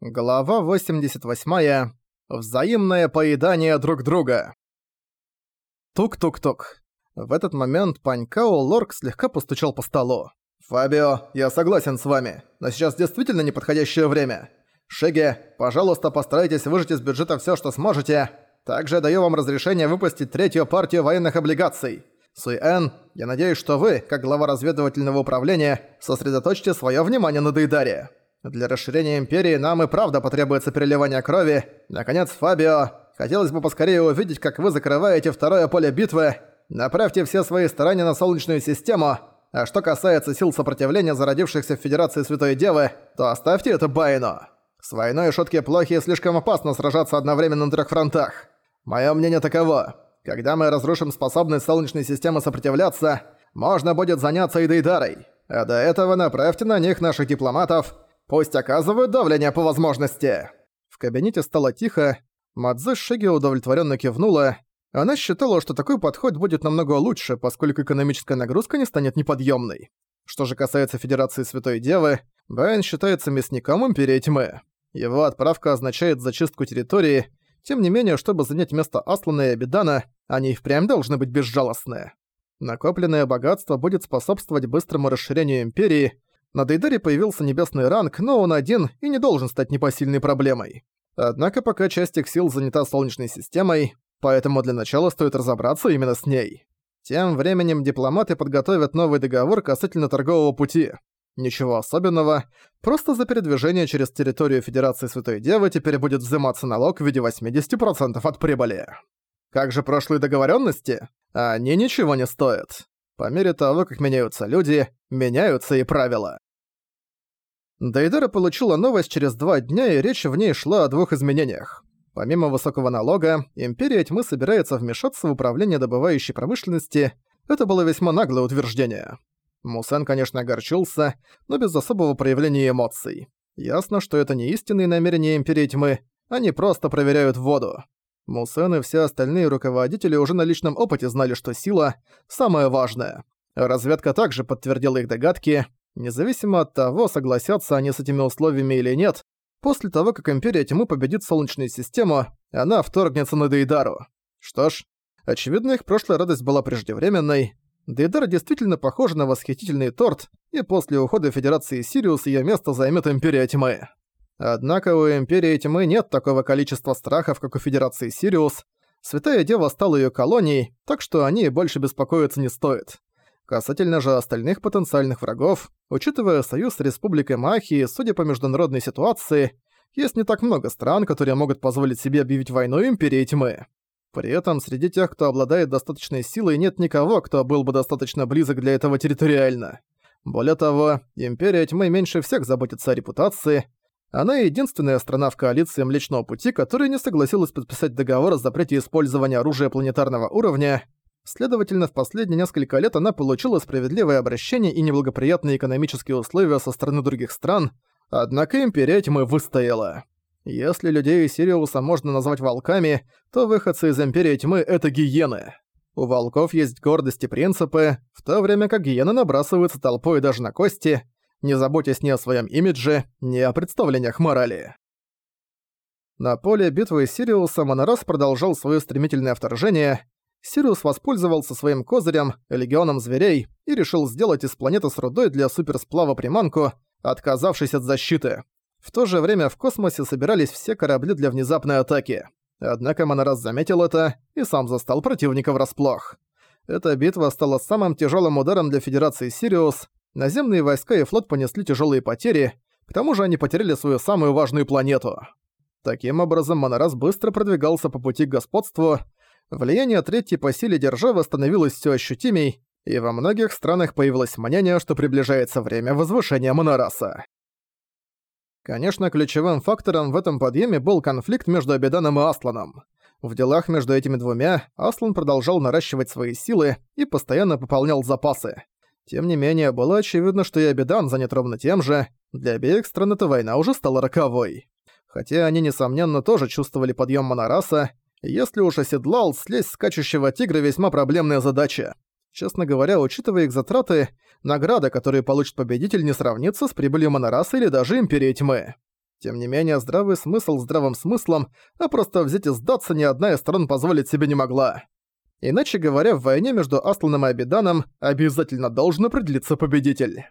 Глава 88. Взаимное поедание друг друга. Тук-тук-тук. В этот момент Панькао Лорк слегка постучал по столу. «Фабио, я согласен с вами, но сейчас действительно неподходящее время. Шеге, пожалуйста, постарайтесь выжать из бюджета всё, что сможете. Также даю вам разрешение выпустить третью партию военных облигаций. Суэн, я надеюсь, что вы, как глава разведывательного управления, сосредоточьте своё внимание на Дейдаре». Для расширения Империи нам и правда потребуется переливание крови. Наконец, Фабио, хотелось бы поскорее увидеть, как вы закрываете второе поле битвы. Направьте все свои старания на Солнечную систему. А что касается сил сопротивления, зародившихся в Федерации Святой Девы, то оставьте это Байну. С войной шутки плохи и слишком опасно сражаться одновременно на трех фронтах. Мое мнение таково. Когда мы разрушим способность Солнечной системы сопротивляться, можно будет заняться и. А до этого направьте на них наших дипломатов – Пусть оказывают давление по возможности!» В кабинете стало тихо, Мадзе Шиги удовлетворенно кивнула. Она считала, что такой подход будет намного лучше, поскольку экономическая нагрузка не станет неподъемной. Что же касается Федерации Святой Девы, Байн считается мясником Империи Тьмы. Его отправка означает зачистку территории, тем не менее, чтобы занять место Аслана и Абидана, они и впрямь должны быть безжалостны. Накопленное богатство будет способствовать быстрому расширению Империи, на Дейдаре появился небесный ранг, но он один и не должен стать непосильной проблемой. Однако пока часть их сил занята Солнечной системой, поэтому для начала стоит разобраться именно с ней. Тем временем дипломаты подготовят новый договор касательно торгового пути. Ничего особенного, просто за передвижение через территорию Федерации Святой Девы теперь будет взиматься налог в виде 80% от прибыли. Как же прошлые договоренности? Они ничего не стоят. По мере того, как меняются люди, меняются и правила. Дейдера получила новость через два дня, и речь в ней шла о двух изменениях. Помимо высокого налога, Империя Тьмы собирается вмешаться в управление добывающей промышленности. Это было весьма наглое утверждение. Мусен, конечно, огорчился, но без особого проявления эмоций. Ясно, что это не истинные намерения Империи Тьмы, они просто проверяют воду. Мусен и все остальные руководители уже на личном опыте знали, что сила – самое важное. Разведка также подтвердила их догадки. Независимо от того, согласятся они с этими условиями или нет, после того, как Империя Тьмы победит Солнечную систему, она вторгнется на Дейдару. Что ж, очевидно, их прошлая радость была преждевременной. Дейдара действительно похожа на восхитительный торт, и после ухода Федерации Сириус ее место займет Империя Тьмы. Однако у Империи Тьмы нет такого количества страхов, как у Федерации Сириус. Святая Дева стала ее колонией, так что о ней больше беспокоиться не стоит. Касательно же остальных потенциальных врагов, учитывая союз с Республикой Махии, судя по международной ситуации, есть не так много стран, которые могут позволить себе объявить войну Империи Тьмы. При этом среди тех, кто обладает достаточной силой, нет никого, кто был бы достаточно близок для этого территориально. Более того, Империя Тьмы меньше всех заботится о репутации, она единственная страна в коалиции Млечного Пути, которая не согласилась подписать договор о запрете использования оружия планетарного уровня. Следовательно, в последние несколько лет она получила справедливое обращение и неблагоприятные экономические условия со стороны других стран, однако Империя Тьмы выстояла. Если людей Сириуса можно назвать волками, то выходцы из Империи Тьмы — это гиены. У волков есть гордость и принципы, в то время как гиены набрасываются толпой даже на кости — не заботясь ни о своем имидже, ни о представлениях морали. На поле битвы с Сириусом Монорас продолжал свое стремительное вторжение. Сириус воспользовался своим козырем, легионом зверей, и решил сделать из планеты с рудой для суперсплава приманку, отказавшись от защиты. В то же время в космосе собирались все корабли для внезапной атаки. Однако Монорас заметил это и сам застал противника врасплох. Эта битва стала самым тяжелым ударом для Федерации Сириус, наземные войска и флот понесли тяжелые потери, к тому же они потеряли свою самую важную планету. Таким образом, Монорас быстро продвигался по пути к господству, влияние третьей по силе державы становилось все ощутимей, и во многих странах появилось мнение, что приближается время возвышения Монораса. Конечно, ключевым фактором в этом подъеме был конфликт между Абиданом и Асланом. В делах между этими двумя Аслан продолжал наращивать свои силы и постоянно пополнял запасы. Тем не менее, было очевидно, что и Абидан занят ровно тем же. Для обеих стран эта война уже стала роковой. Хотя они, несомненно, тоже чувствовали подъем Монораса, если уж оседлал, слезть скачущего тигра весьма проблемная задача. Честно говоря, учитывая их затраты, награда, которую получит победитель, не сравнится с прибылью Монораса или даже Империи Тьмы. Тем не менее, здравый смысл здравым смыслом, а просто взять и сдаться ни одна из сторон позволить себе не могла. Иначе говоря, в войне между Асланом и Абиданом обязательно должен определиться победитель.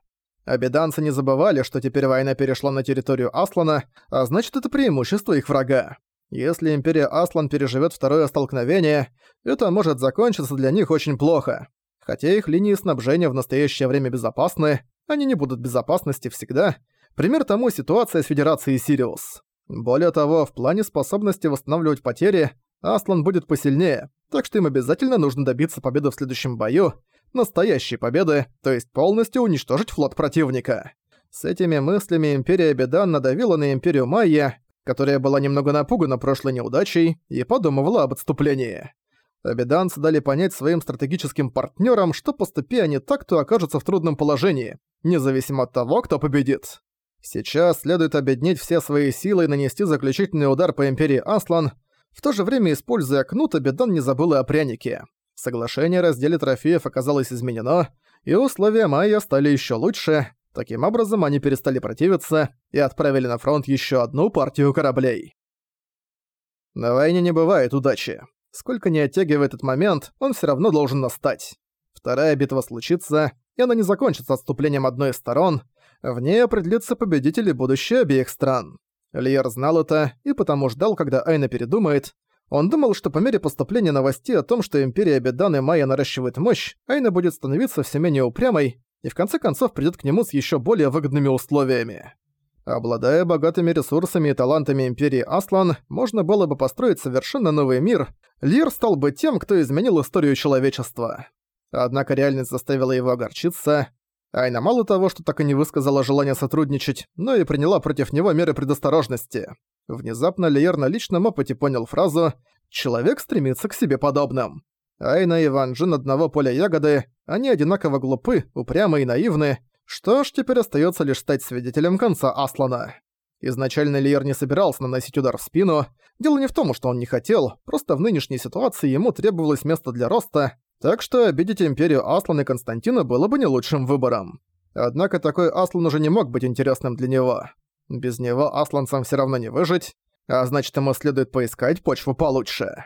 Абиданцы не забывали, что теперь война перешла на территорию Аслана, а значит это преимущество их врага. Если Империя Аслан переживет второе столкновение, это может закончиться для них очень плохо. Хотя их линии снабжения в настоящее время безопасны, они не будут безопасности всегда. Пример тому ситуация с Федерацией Сириус. Более того, в плане способности восстанавливать потери, Аслан будет посильнее, так что им обязательно нужно добиться победы в следующем бою, настоящей победы, то есть полностью уничтожить флот противника. С этими мыслями Империя Бедан надавила на Империю Майя, которая была немного напугана прошлой неудачей и подумывала об отступлении. Обеданцы дали понять своим стратегическим партнерам, что поступи они так, то окажутся в трудном положении, независимо от того, кто победит. Сейчас следует объединить все свои силы и нанести заключительный удар по Империи Аслан, в то же время, используя кнут, Абедан не забыл и о прянике. Соглашение о разделе трофеев оказалось изменено, и условия Майя стали еще лучше. Таким образом, они перестали противиться и отправили на фронт еще одну партию кораблей. На войне не бывает удачи. Сколько ни оттягивает этот момент, он все равно должен настать. Вторая битва случится, и она не закончится отступлением одной из сторон. В ней определится победитель и будущее обеих стран. Лиер знал это и потому ждал, когда Айна передумает, он думал, что по мере поступления новостей о том, что Империя Бедан и Майя наращивает мощь, Айна будет становиться все менее упрямой и в конце концов придет к нему с еще более выгодными условиями. Обладая богатыми ресурсами и талантами Империи Аслан, можно было бы построить совершенно новый мир, Лир стал бы тем, кто изменил историю человечества. Однако реальность заставила его огорчиться. Айна мало того, что так и не высказала желание сотрудничать, но и приняла против него меры предосторожности. Внезапно Лиер на личном опыте понял фразу «Человек стремится к себе подобным». Айна и Ван Джин одного поля ягоды, они одинаково глупы, упрямы и наивны. Что ж, теперь остается лишь стать свидетелем конца Аслана. Изначально Лиер не собирался наносить удар в спину. Дело не в том, что он не хотел, просто в нынешней ситуации ему требовалось место для роста, так что обидеть Империю Аслана и Константина было бы не лучшим выбором. Однако такой Аслан уже не мог быть интересным для него. Без него асланцам все равно не выжить, а значит ему следует поискать почву получше.